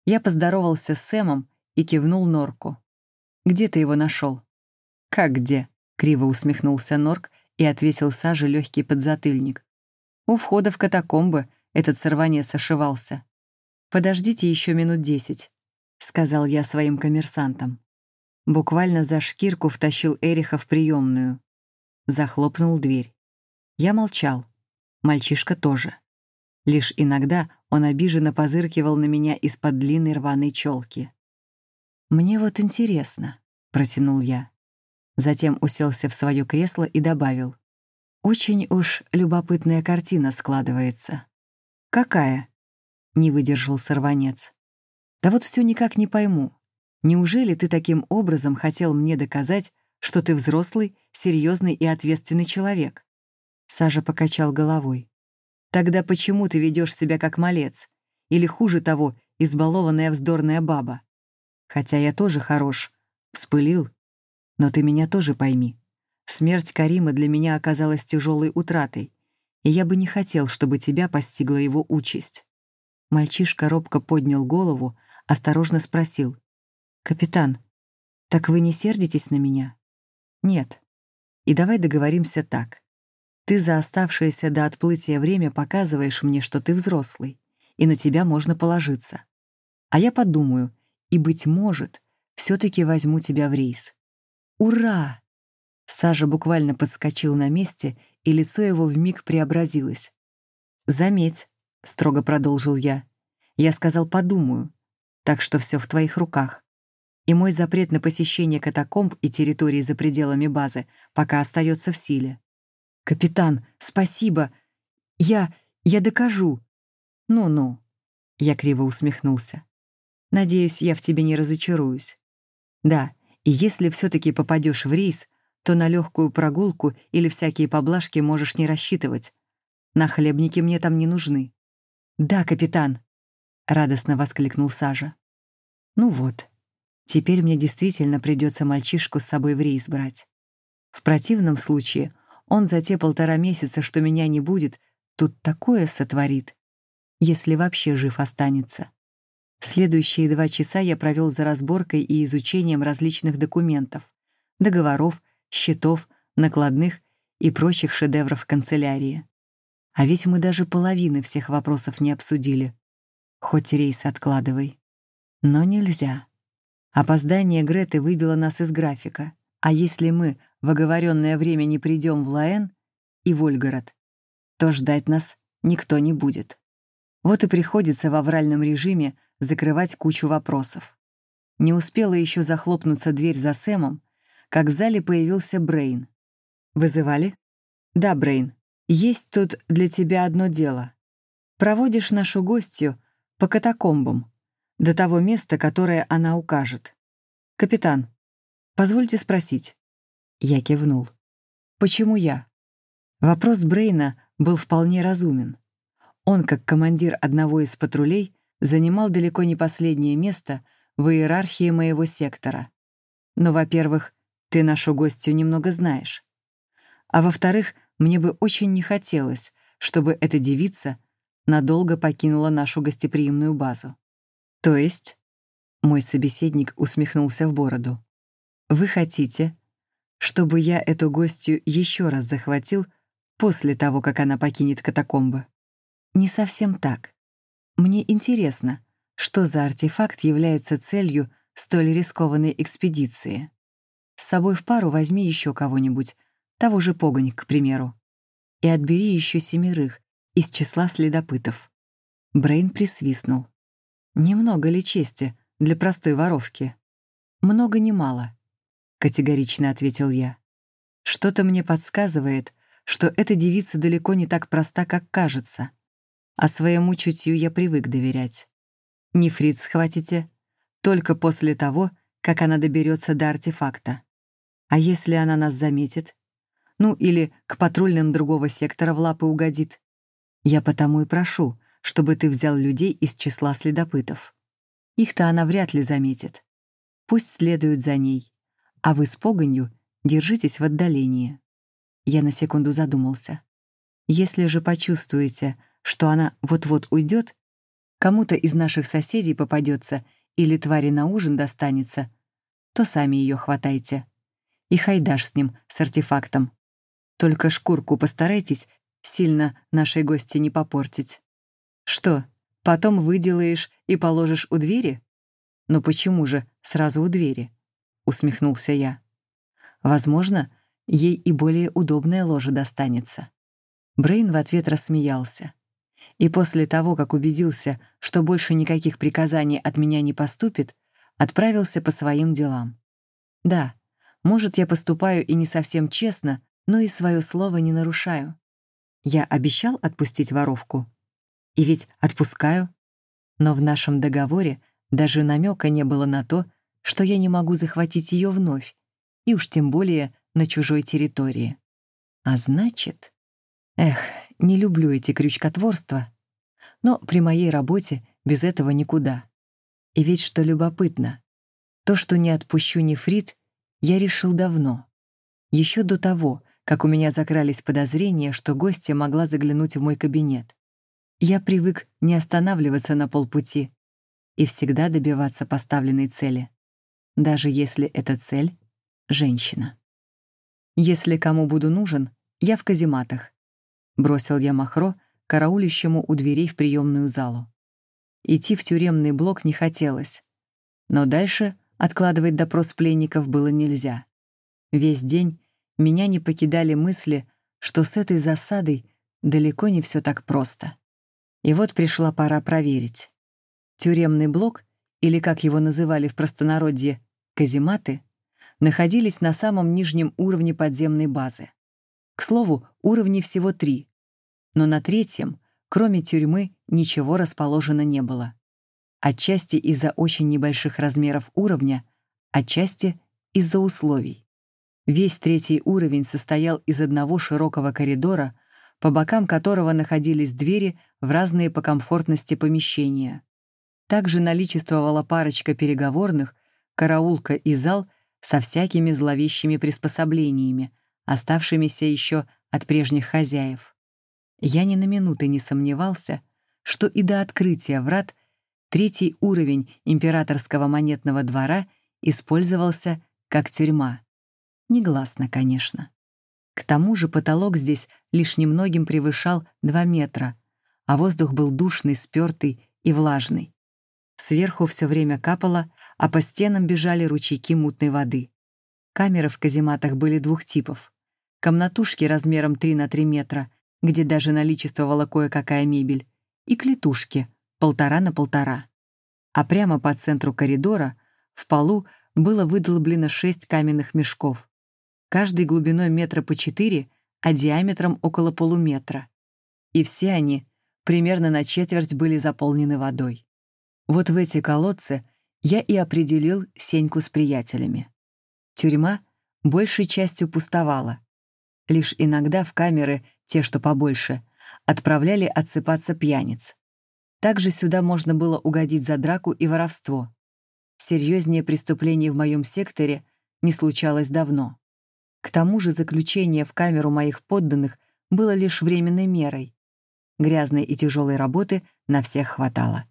Я поздоровался с Сэмом и кивнул Норку. «Где ты его нашел?» «Как где?» — криво усмехнулся Норк и отвесил Саже легкий подзатыльник. У входа в катакомбы этот сорванец ошивался. «Подождите еще минут десять», — сказал я своим коммерсантам. Буквально за шкирку втащил Эриха в приемную. Захлопнул дверь. Я молчал. Мальчишка тоже. Лишь иногда он обиженно позыркивал на меня из-под длинной рваной челки. «Мне вот интересно», — протянул я. Затем уселся в свое кресло и добавил. «Очень уж любопытная картина складывается». «Какая?» — не выдержал сорванец. «Да вот все никак не пойму. Неужели ты таким образом хотел мне доказать, что ты взрослый, серьезный и ответственный человек?» Сажа покачал головой. «Тогда почему ты ведешь себя как малец? Или хуже того, избалованная вздорная баба? Хотя я тоже хорош, вспылил но ты меня тоже пойми. Смерть Карима для меня оказалась тяжелой утратой, и я бы не хотел, чтобы тебя постигла его участь». Мальчишка робко поднял голову, осторожно спросил. «Капитан, так вы не сердитесь на меня?» «Нет. И давай договоримся так. Ты за оставшееся до отплытия время показываешь мне, что ты взрослый, и на тебя можно положиться. А я подумаю, и, быть может, все таки возьму тебя в рейс. «Ура!» Сажа буквально подскочил на месте, и лицо его вмиг преобразилось. «Заметь», — строго продолжил я, — «я сказал «подумаю», так что все в твоих руках. И мой запрет на посещение катакомб и территории за пределами базы пока остается в силе. «Капитан, спасибо! Я... я докажу!» «Ну-ну», — я криво усмехнулся. «Надеюсь, я в тебе не разочаруюсь. Да, и если все-таки попадешь в рейс, то на легкую прогулку или всякие поблажки можешь не рассчитывать. На хлебники мне там не нужны. «Да, капитан!» — радостно воскликнул Сажа. «Ну вот, теперь мне действительно придется мальчишку с собой в рейс брать. В противном случае он за те полтора месяца, что меня не будет, тут такое сотворит, если вообще жив останется. Следующие два часа я провел за разборкой и изучением различных документов, договоров, счетов, накладных и прочих шедевров канцелярии. А ведь мы даже половины всех вопросов не обсудили. Хоть рейс откладывай. Но нельзя. Опоздание Греты выбило нас из графика, а если мы в оговоренное время не придем в Лаэн и Вольгород, то ждать нас никто не будет. Вот и приходится в авральном режиме закрывать кучу вопросов. Не успела еще захлопнуться дверь за Сэмом, как в зале появился Брейн. «Вызывали?» «Да, Брейн. Есть тут для тебя одно дело. Проводишь нашу гостью по катакомбам, до того места, которое она укажет. Капитан, позвольте спросить». Я кивнул. «Почему я?» Вопрос Брейна был вполне разумен. Он, как командир одного из патрулей, занимал далеко не последнее место в иерархии моего сектора. Но, во-первых, ты нашу гостью немного знаешь. А во-вторых, мне бы очень не хотелось, чтобы эта девица надолго покинула нашу гостеприимную базу. То есть, мой собеседник усмехнулся в бороду, вы хотите, чтобы я эту гостью еще раз захватил после того, как она покинет катакомбы? Не совсем так. Мне интересно, что за артефакт является целью столь рискованной экспедиции. С собой в пару возьми еще кого-нибудь, того же погонь, к примеру. И отбери еще семерых из числа следопытов. Брейн присвистнул. Немного ли чести для простой воровки? Много не мало, категорично ответил я. Что-то мне подсказывает, что эта девица далеко не так проста, как кажется. А своему чутью я привык доверять. Нефрит схватите только после того, как она доберется до артефакта. А если она нас заметит? Ну, или к патрульным другого сектора в лапы угодит? Я потому и прошу, чтобы ты взял людей из числа следопытов. Их-то она вряд ли заметит. Пусть следуют за ней, а вы с погонью держитесь в отдалении. Я на секунду задумался. Если же почувствуете, что она вот-вот уйдет, кому-то из наших соседей попадется или твари на ужин достанется, то сами ее хватайте и хайдаш с ним, с артефактом. Только шкурку постарайтесь сильно нашей гости не попортить. Что, потом выделаешь и положишь у двери? Ну почему же сразу у двери? Усмехнулся я. Возможно, ей и более удобное ложе достанется. Брейн в ответ рассмеялся. И после того, как убедился, что больше никаких приказаний от меня не поступит, отправился по своим делам. Да, может, я поступаю и не совсем честно, но и свое слово не нарушаю. Я обещал отпустить воровку. И ведь отпускаю. Но в нашем договоре даже намека не было на то, что я не могу захватить ее вновь, и уж тем более на чужой территории. А значит... Эх, не люблю эти крючкотворства. Но при моей работе без этого никуда. И ведь что любопытно, то, что не отпущу нефрит, я решил давно. Еще до того, как у меня закрались подозрения, что гостья могла заглянуть в мой кабинет. Я привык не останавливаться на полпути и всегда добиваться поставленной цели, даже если эта цель — женщина. Если кому буду нужен, я в казематах. Бросил я Махро, караулищему у дверей в приемную залу. Идти в тюремный блок не хотелось, но дальше Откладывать допрос пленников было нельзя. Весь день меня не покидали мысли, что с этой засадой далеко не все так просто. И вот пришла пора проверить. Тюремный блок, или как его называли в простонародье, казематы, находились на самом нижнем уровне подземной базы. К слову, уровней всего три, но на третьем, кроме тюрьмы, ничего расположено не было отчасти из-за очень небольших размеров уровня, отчасти из-за условий. Весь третий уровень состоял из одного широкого коридора, по бокам которого находились двери в разные по комфортности помещения. Также наличествовала парочка переговорных, караулка и зал со всякими зловещими приспособлениями, оставшимися еще от прежних хозяев. Я ни на минуты не сомневался, что и до открытия врат Третий уровень императорского монетного двора использовался как тюрьма. Негласно, конечно. К тому же потолок здесь лишь немногим превышал 2 метра, а воздух был душный, спёртый и влажный. Сверху все время капало, а по стенам бежали ручейки мутной воды. Камеры в казематах были двух типов. Комнатушки размером 3 на 3 метра, где даже наличествовала кое-какая мебель, и клетушки — полтора на полтора. А прямо по центру коридора, в полу, было выдолблено шесть каменных мешков. Каждый глубиной метра по четыре, а диаметром около полуметра. И все они примерно на четверть были заполнены водой. Вот в эти колодцы я и определил Сеньку с приятелями. Тюрьма большей частью пустовала. Лишь иногда в камеры, те, что побольше, отправляли отсыпаться пьяниц. Также сюда можно было угодить за драку и воровство. Серьезнее преступлений в моем секторе не случалось давно. К тому же заключение в камеру моих подданных было лишь временной мерой. Грязной и тяжелой работы на всех хватало.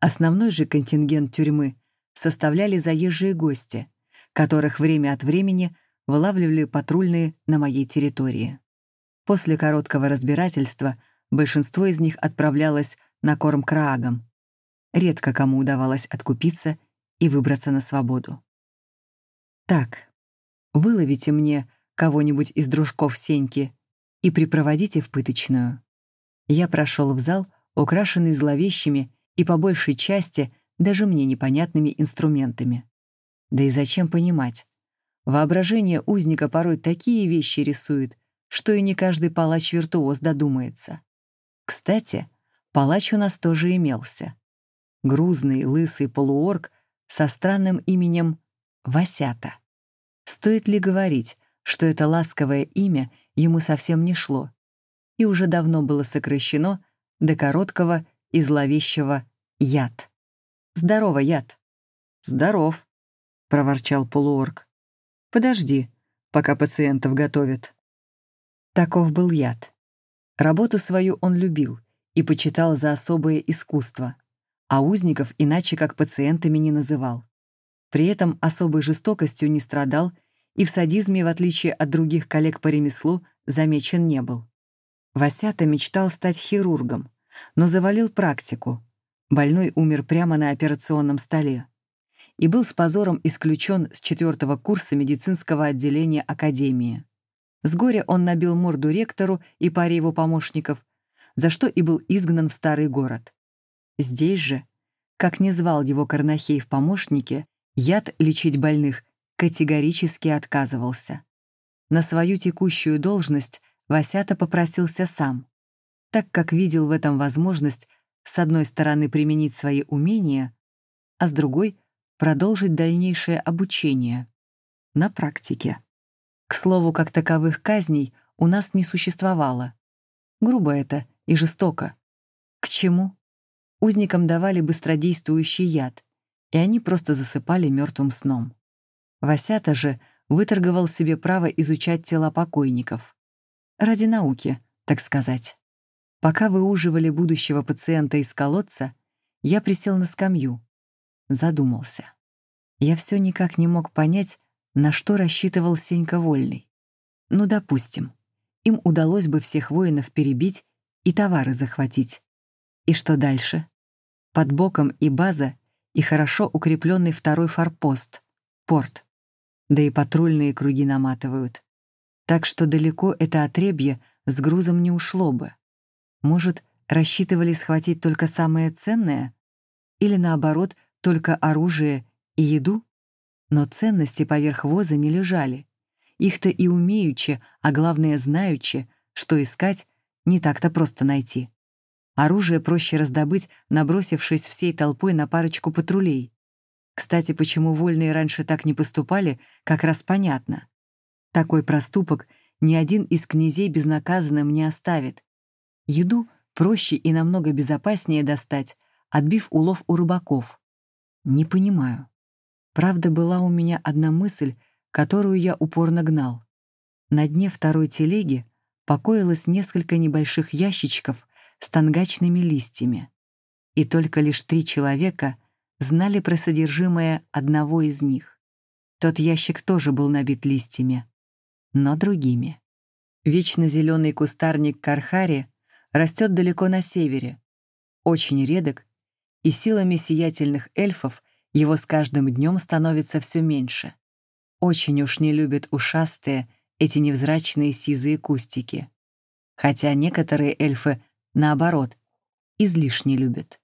Основной же контингент тюрьмы составляли заезжие гости, которых время от времени вылавливали патрульные на моей территории. После короткого разбирательства большинство из них отправлялось на корм краагам. Редко кому удавалось откупиться и выбраться на свободу. Так, выловите мне кого-нибудь из дружков Сеньки и припроводите в пыточную. Я прошел в зал, украшенный зловещими и по большей части даже мне непонятными инструментами. Да и зачем понимать? Воображение узника порой такие вещи рисует, что и не каждый палач-виртуоз додумается. Кстати, палач у нас тоже имелся. Грузный, лысый полуорг со странным именем Васята. Стоит ли говорить, что это ласковое имя ему совсем не шло и уже давно было сокращено до короткого и зловещего «яд». «Здорово, яд!» «Здоров!» — проворчал полуорг. «Подожди, пока пациентов готовят». Таков был яд. Работу свою он любил и почитал за особое искусство, а узников иначе как пациентами не называл. При этом особой жестокостью не страдал и в садизме, в отличие от других коллег по ремеслу, замечен не был. Васята мечтал стать хирургом, но завалил практику. Больной умер прямо на операционном столе и был с позором исключен с четвертого курса медицинского отделения Академии. С горя он набил морду ректору и паре его помощников, за что и был изгнан в старый город. Здесь же, как не звал его Карнахей в помощнике, яд лечить больных категорически отказывался. На свою текущую должность Васята попросился сам, так как видел в этом возможность с одной стороны применить свои умения, а с другой — продолжить дальнейшее обучение на практике. К слову, как таковых казней у нас не существовало. Грубо это и жестоко. К чему? Узникам давали быстродействующий яд, и они просто засыпали мертвым сном. Васята же выторговал себе право изучать тела покойников. Ради науки, так сказать. Пока выуживали будущего пациента из колодца, я присел на скамью. Задумался. Я все никак не мог понять, на что рассчитывал Сенька Вольный. Ну, допустим, им удалось бы всех воинов перебить и товары захватить. И что дальше? Под боком и база, и хорошо укрепленный второй форпост — порт да и патрульные круги наматывают. Так что далеко это отребье с грузом не ушло бы. Может, рассчитывали схватить только самое ценное? Или наоборот, только оружие и еду? Но ценности поверх воза не лежали. Их-то и умеючи, а главное знаючи, что искать, не так-то просто найти. Оружие проще раздобыть, набросившись всей толпой на парочку патрулей. Кстати, почему вольные раньше так не поступали, как раз понятно. Такой проступок ни один из князей безнаказанным не оставит. Еду проще и намного безопаснее достать, отбив улов у рыбаков. Не понимаю. Правда, была у меня одна мысль, которую я упорно гнал. На дне второй телеги покоилось несколько небольших ящичков с тангачными листьями. И только лишь три человека — знали про содержимое одного из них. Тот ящик тоже был набит листьями, но другими. Вечно зеленый кустарник Кархари растет далеко на севере, очень редок, и силами сиятельных эльфов его с каждым днем становится все меньше. Очень уж не любят ушастые эти невзрачные сизые кустики. Хотя некоторые эльфы, наоборот, излишне любят.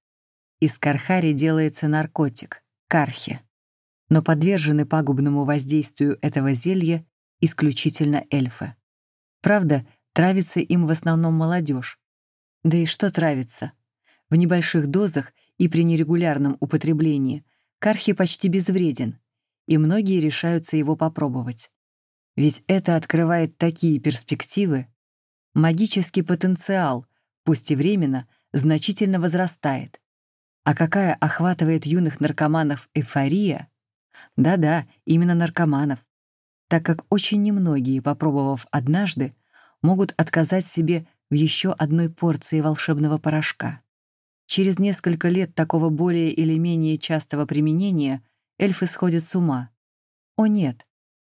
Из кархари делается наркотик — кархи. Но подвержены пагубному воздействию этого зелья исключительно эльфы. Правда, травится им в основном молодежь. Да и что травится? В небольших дозах и при нерегулярном употреблении кархи почти безвреден, и многие решаются его попробовать. Ведь это открывает такие перспективы. Магический потенциал, пусть и временно, значительно возрастает. А какая охватывает юных наркоманов эйфория? Да-да, именно наркоманов. Так как очень немногие, попробовав однажды, могут отказать себе в еще одной порции волшебного порошка. Через несколько лет такого более или менее частого применения эльфы сходят с ума. О нет,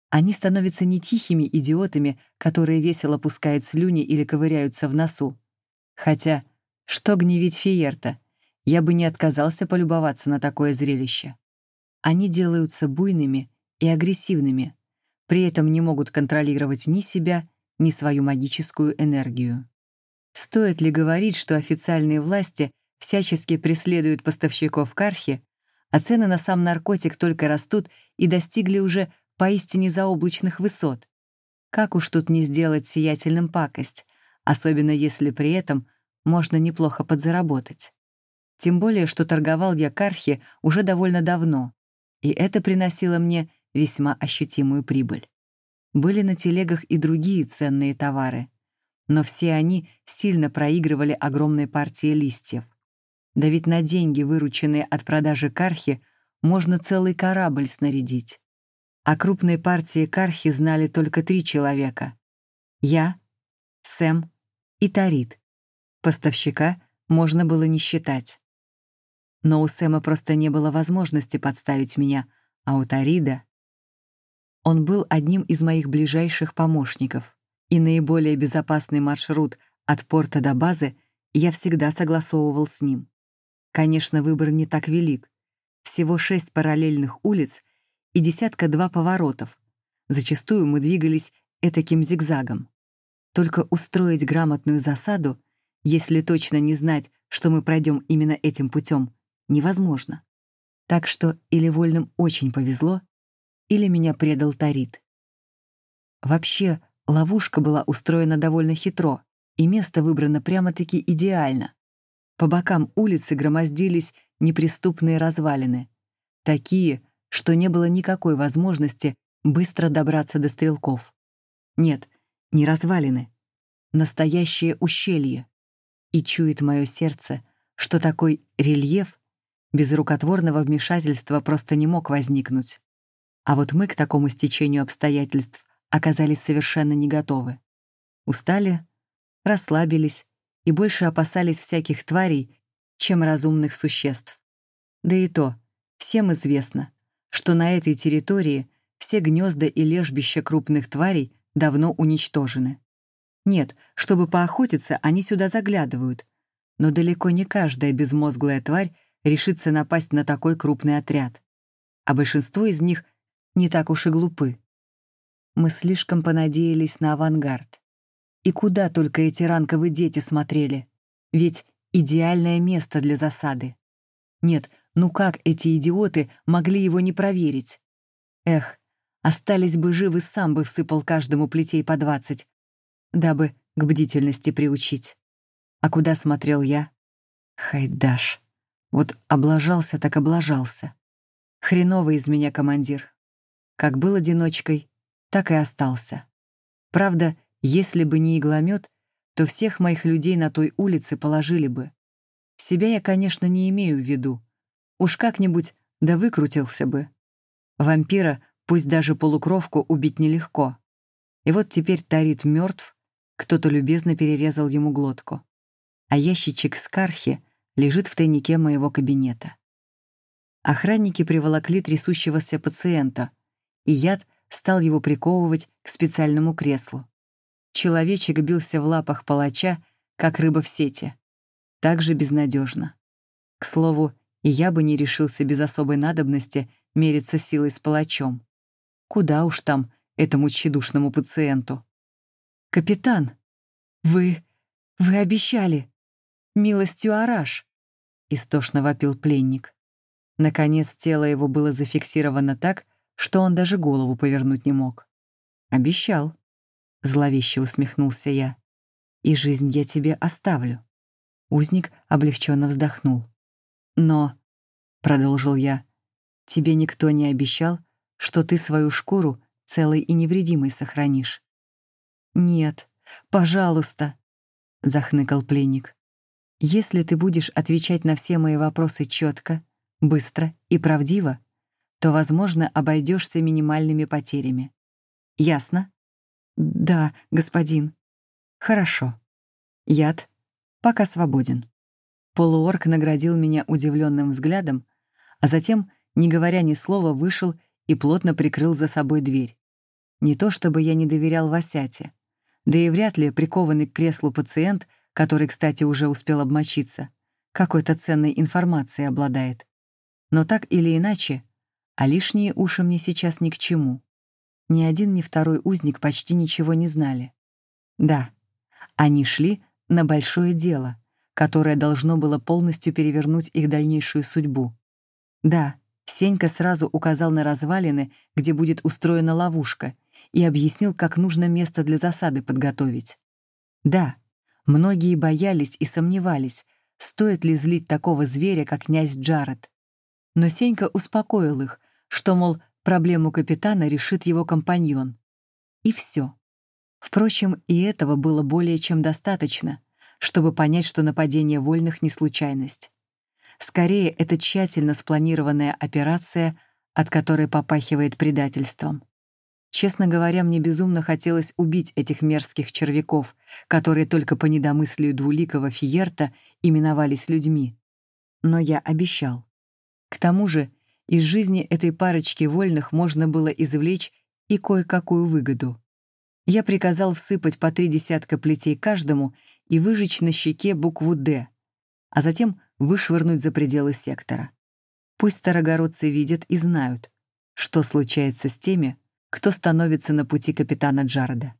они становятся не тихими идиотами, которые весело пускают слюни или ковыряются в носу. Хотя, что гневить Фиерта? Я бы не отказался полюбоваться на такое зрелище. Они делаются буйными и агрессивными, при этом не могут контролировать ни себя, ни свою магическую энергию. Стоит ли говорить, что официальные власти всячески преследуют поставщиков кархи, а цены на сам наркотик только растут и достигли уже поистине заоблачных высот? Как уж тут не сделать сиятельным пакость, особенно если при этом можно неплохо подзаработать. Тем более, что торговал я кархи уже довольно давно, и это приносило мне весьма ощутимую прибыль. Были на телегах и другие ценные товары, но все они сильно проигрывали огромной партии листьев. Да ведь на деньги, вырученные от продажи кархи, можно целый корабль снарядить. А крупные партии кархи знали только три человека. Я, Сэм и Тарит. Поставщика можно было не считать. Но у Сэма просто не было возможности подставить меня, а у Тарида... Он был одним из моих ближайших помощников и наиболее безопасный маршрут от порта до базы я всегда согласовывал с ним. Конечно, выбор не так велик. Всего шесть параллельных улиц и десятка-два поворотов. Зачастую мы двигались этаким зигзагом. Только устроить грамотную засаду, если точно не знать, что мы пройдем именно этим путем, невозможно. Так что или вольным очень повезло, или меня предал Тарит. Вообще, Ловушка была устроена довольно хитро, и место выбрано прямо-таки идеально. По бокам улицы громоздились неприступные развалины, такие, что не было никакой возможности быстро добраться до стрелков. Нет, не развалины, настоящее ущелье. И чует мое сердце, что такой рельеф без рукотворного вмешательства просто не мог возникнуть. А вот мы к такому стечению обстоятельств оказались совершенно не готовы. Устали, расслабились и больше опасались всяких тварей, чем разумных существ. Да и то, всем известно, что на этой территории все гнезда и лежбища крупных тварей давно уничтожены. Нет, чтобы поохотиться, они сюда заглядывают, но далеко не каждая безмозглая тварь решится напасть на такой крупный отряд. А большинство из них не так уж и глупы. Мы слишком понадеялись на авангард. И куда только эти ранковые дети смотрели? Ведь идеальное место для засады. Нет, ну как эти идиоты могли его не проверить? Эх, остались бы живы, сам бы всыпал каждому плетей по двадцать, дабы к бдительности приучить. А куда смотрел я? Хайдаш. Вот облажался так облажался. Хреновый из меня командир. Как был одиночкой, так и остался. Правда, если бы не игломет, то всех моих людей на той улице положили бы. Себя я, конечно, не имею в виду. Уж как-нибудь да выкрутился бы. Вампира, пусть даже полукровку, убить нелегко. И вот теперь Тарит мертв, кто-то любезно перерезал ему глотку. А ящичек с кархи лежит в тайнике моего кабинета. Охранники приволокли трясущегося пациента, и яд стал его приковывать к специальному креслу. Человечек бился в лапах палача, как рыба в сети. Так же безнадежно. К слову, и я бы не решился без особой надобности мериться силой с палачом. Куда уж там этому тщедушному пациенту. «Капитан, вы... вы обещали! Милостью Араш!» — истошно вопил пленник. Наконец тело его было зафиксировано так, что он даже голову повернуть не мог. «Обещал», — зловеще усмехнулся я. «И жизнь я тебе оставлю». Узник облегченно вздохнул. «Но», — продолжил я, — «тебе никто не обещал, что ты свою шкуру целой и невредимой сохранишь». «Нет, пожалуйста», — захныкал пленник. «Если ты будешь отвечать на все мои вопросы четко, быстро и правдиво, то, возможно, обойдешься минимальными потерями. Ясно?» «Да, господин». «Хорошо. Яд пока свободен». Полуорк наградил меня удивленным взглядом, а затем, не говоря ни слова, вышел и плотно прикрыл за собой дверь. Не то чтобы я не доверял Васяте, да и вряд ли прикованный к креслу пациент, который, кстати, уже успел обмочиться, какой-то ценной информацией обладает. Но так или иначе, а лишние уши мне сейчас ни к чему. Ни один, ни второй узник почти ничего не знали. Да, они шли на большое дело, которое должно было полностью перевернуть их дальнейшую судьбу. Да, Сенька сразу указал на развалины, где будет устроена ловушка, и объяснил, как нужно место для засады подготовить. Да, многие боялись и сомневались, стоит ли злить такого зверя, как князь Джаред. Но Сенька успокоил их, что, мол, проблему капитана решит его компаньон. И все. Впрочем, и этого было более чем достаточно, чтобы понять, что нападение вольных не случайность. Скорее, это тщательно спланированная операция, от которой попахивает предательством. Честно говоря, мне безумно хотелось убить этих мерзких червяков, которые только по недомыслию двуликого Фиерта именовались людьми. Но я обещал. К тому же, из жизни этой парочки вольных можно было извлечь и кое-какую выгоду. Я приказал всыпать по три десятка плетей каждому и выжечь на щеке букву «Д», а затем вышвырнуть за пределы сектора. Пусть старогородцы видят и знают, что случается с теми, кто становится на пути капитана Джареда.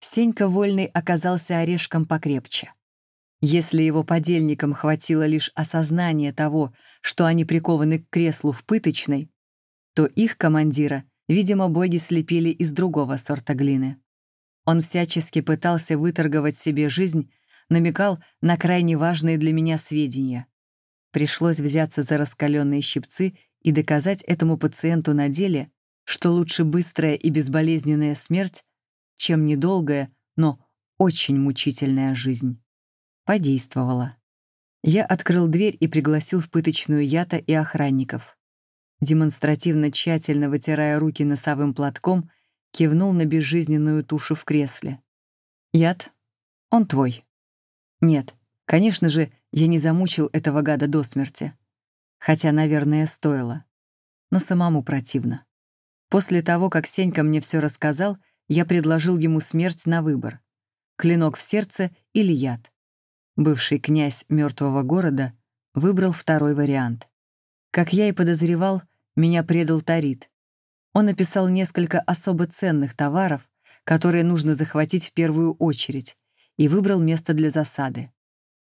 Сенька Вольный оказался орешком покрепче. Если его подельникам хватило лишь осознания того, что они прикованы к креслу в пыточной, то их командира, видимо, боги слепили из другого сорта глины. Он всячески пытался выторговать себе жизнь, намекал на крайне важные для меня сведения. Пришлось взяться за раскаленные щипцы и доказать этому пациенту на деле, что лучше быстрая и безболезненная смерть, чем недолгая, но очень мучительная жизнь. Подействовала. Я открыл дверь и пригласил в пыточную ята и охранников. Демонстративно тщательно вытирая руки носовым платком, кивнул на безжизненную тушу в кресле. «Яд? Он твой». «Нет, конечно же, я не замучил этого гада до смерти. Хотя, наверное, стоило. Но самому противно. После того, как Сенька мне все рассказал, я предложил ему смерть на выбор. Клинок в сердце или яд. Бывший князь мертвого города выбрал второй вариант. Как я и подозревал, меня предал Тарит. Он описал несколько особо ценных товаров, которые нужно захватить в первую очередь, и выбрал место для засады.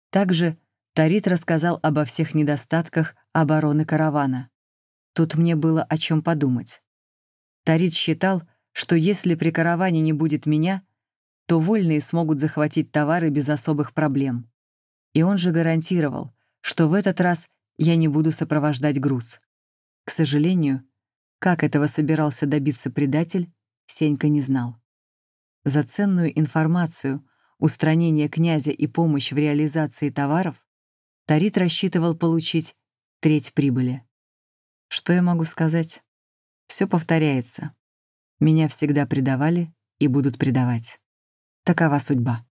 Также Тарит рассказал обо всех недостатках обороны каравана. Тут мне было о чем подумать. Тарит считал, что если при караване не будет меня, то вольные смогут захватить товары без особых проблем. И он же гарантировал, что в этот раз я не буду сопровождать груз. К сожалению, как этого собирался добиться предатель, Сенька не знал. За ценную информацию, устранение князя и помощь в реализации товаров Тарит рассчитывал получить треть прибыли. Что я могу сказать? Все повторяется. Меня всегда предавали и будут предавать. Такова судьба.